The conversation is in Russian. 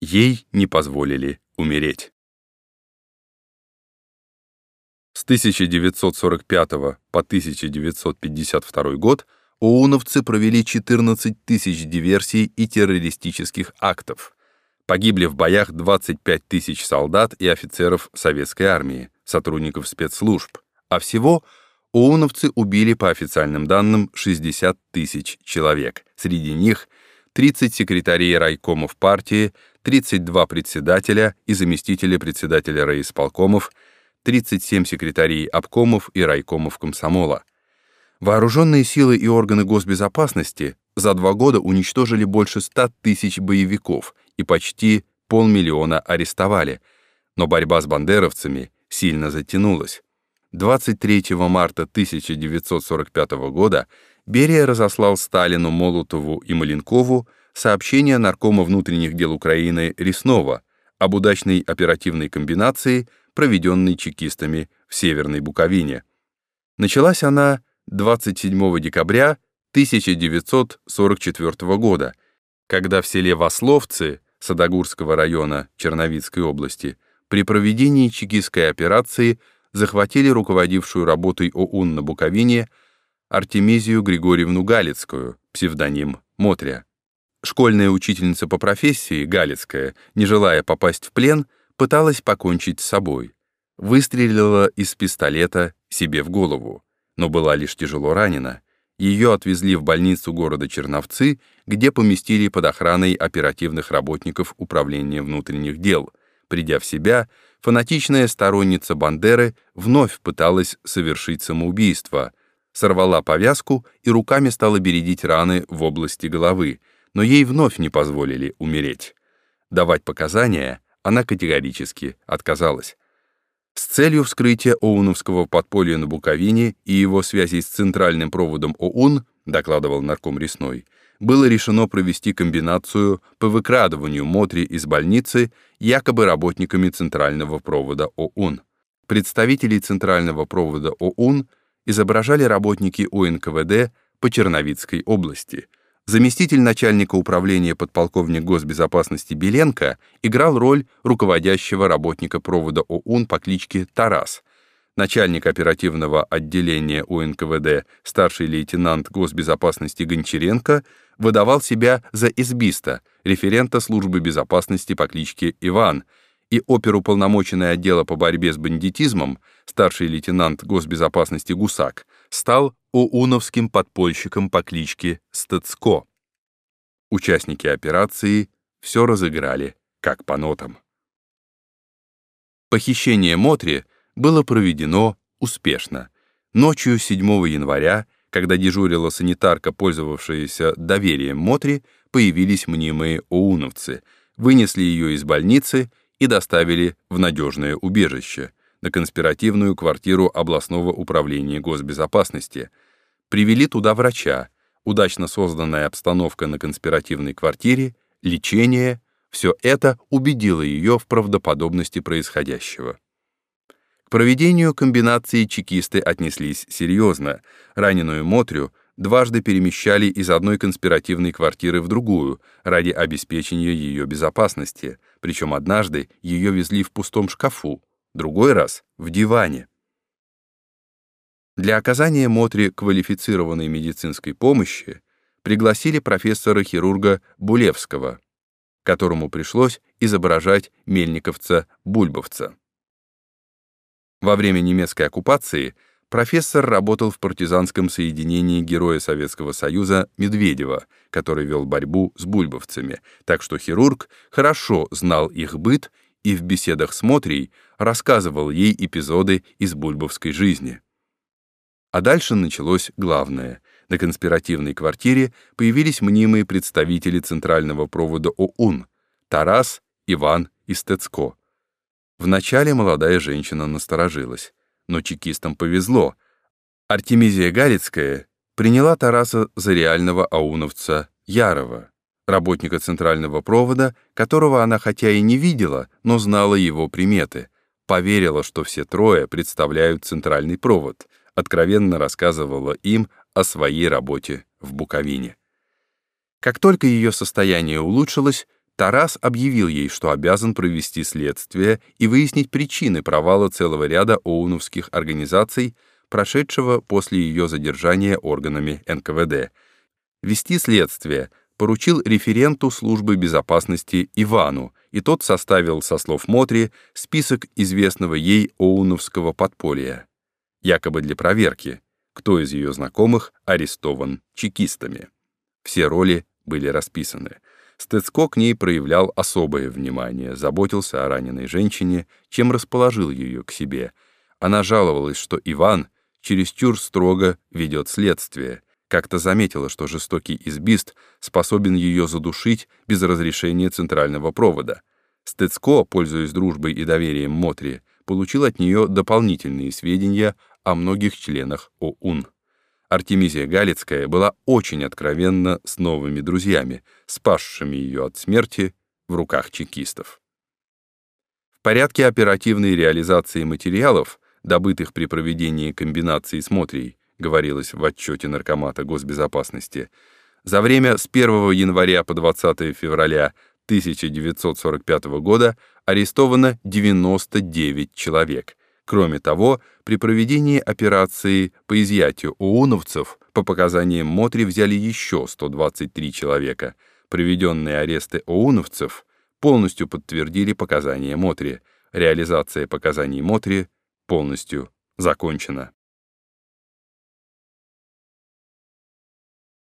Ей не позволили умереть. С 1945 по 1952 год ОУНовцы провели 14 тысяч диверсий и террористических актов. Погибли в боях 25 тысяч солдат и офицеров советской армии, сотрудников спецслужб, а всего ОУНовцы убили по официальным данным 60 тысяч человек. Среди них 30 секретарей райкомов партии, 32 председателя и заместителя председателя райисполкомов, 37 секретарей обкомов и райкомов комсомола. Вооруженные силы и органы госбезопасности за два года уничтожили больше 100 тысяч боевиков и почти полмиллиона арестовали, но борьба с бандеровцами сильно затянулась. 23 марта 1945 года Берия разослал Сталину, Молотову и Маленкову сообщение наркома внутренних дел Украины Реснова об удачной оперативной комбинации, проведенной чекистами в Северной Буковине. Началась она 27 декабря 1944 года, когда в селе Васловцы Садогурского района Черновицкой области при проведении чекистской операции захватили руководившую работой ОУН на Буковине Артемизию Григорьевну Галицкую, псевдоним Мотря. Школьная учительница по профессии, Галицкая, не желая попасть в плен, пыталась покончить с собой. Выстрелила из пистолета себе в голову, но была лишь тяжело ранена. Ее отвезли в больницу города Черновцы, где поместили под охраной оперативных работников Управления внутренних дел. Придя в себя, фанатичная сторонница Бандеры вновь пыталась совершить самоубийство, сорвала повязку и руками стала бередить раны в области головы, но ей вновь не позволили умереть. Давать показания она категорически отказалась. С целью вскрытия Оуновского подполья на Буковине и его связей с центральным проводом ОУН, докладывал нарком Ресной, было решено провести комбинацию по выкрадыванию Мотри из больницы якобы работниками центрального провода ОУН. Представителей центрального провода ОУН изображали работники УНКВД по Черновицкой области — заместитель начальника управления подполковник госбезопасности Беленко играл роль руководящего работника провода ОУН по кличке Тарас. Начальник оперативного отделения УНКВД старший лейтенант госбезопасности Гончаренко выдавал себя за избиста, референта службы безопасности по кличке Иван, и оперуполномоченный отдела по борьбе с бандитизмом старший лейтенант госбезопасности Гусак стал ОУНовским подпольщиком по кличке Стацко. Участники операции все разыграли, как по нотам. Похищение Мотри было проведено успешно. Ночью 7 января, когда дежурила санитарка, пользовавшаяся доверием Мотри, появились мнимые оуновцы, вынесли ее из больницы и доставили в надежное убежище — на конспиративную квартиру областного управления госбезопасности, привели туда врача, удачно созданная обстановка на конспиративной квартире, лечение — все это убедило ее в правдоподобности происходящего. К проведению комбинации чекисты отнеслись серьезно. Раненую Мотрю дважды перемещали из одной конспиративной квартиры в другую ради обеспечения ее безопасности, причем однажды ее везли в пустом шкафу, другой раз — в диване. Для оказания Мотри квалифицированной медицинской помощи пригласили профессора-хирурга Булевского, которому пришлось изображать мельниковца-бульбовца. Во время немецкой оккупации профессор работал в партизанском соединении Героя Советского Союза Медведева, который вел борьбу с бульбовцами, так что хирург хорошо знал их быт и в беседах с Мотрей рассказывал ей эпизоды из бульбовской жизни. А дальше началось главное. На конспиративной квартире появились мнимые представители центрального провода ОУН — Тарас, Иван и Стецко. Вначале молодая женщина насторожилась, но чекистам повезло. Артемизия Галицкая приняла Тараса за реального ауновца Ярова, работника центрального провода, которого она хотя и не видела, но знала его приметы, поверила, что все трое представляют центральный провод, откровенно рассказывала им о своей работе в Буковине. Как только ее состояние улучшилось, Тарас объявил ей, что обязан провести следствие и выяснить причины провала целого ряда оуновских организаций, прошедшего после ее задержания органами НКВД. Вести следствие поручил референту службы безопасности Ивану, и тот составил, со слов Мотри, список известного ей оуновского подполья, якобы для проверки, кто из ее знакомых арестован чекистами. Все роли были расписаны. Стецко к ней проявлял особое внимание, заботился о раненой женщине, чем расположил ее к себе. Она жаловалась, что Иван чересчур строго ведет следствие, как-то заметила, что жестокий избист способен ее задушить без разрешения центрального провода. Стецко, пользуясь дружбой и доверием Мотри, получил от нее дополнительные сведения о многих членах ОУН. Артемизия Галицкая была очень откровенна с новыми друзьями, спасшими ее от смерти в руках чекистов. В порядке оперативной реализации материалов, добытых при проведении комбинации с Мотрией, говорилось в отчете Наркомата госбезопасности, за время с 1 января по 20 февраля 1945 года арестовано 99 человек, Кроме того, при проведении операции по изъятию ОУНовцев по показаниям Мотри взяли еще 123 человека. Проведенные аресты ОУНовцев полностью подтвердили показания Мотри. Реализация показаний Мотри полностью закончена.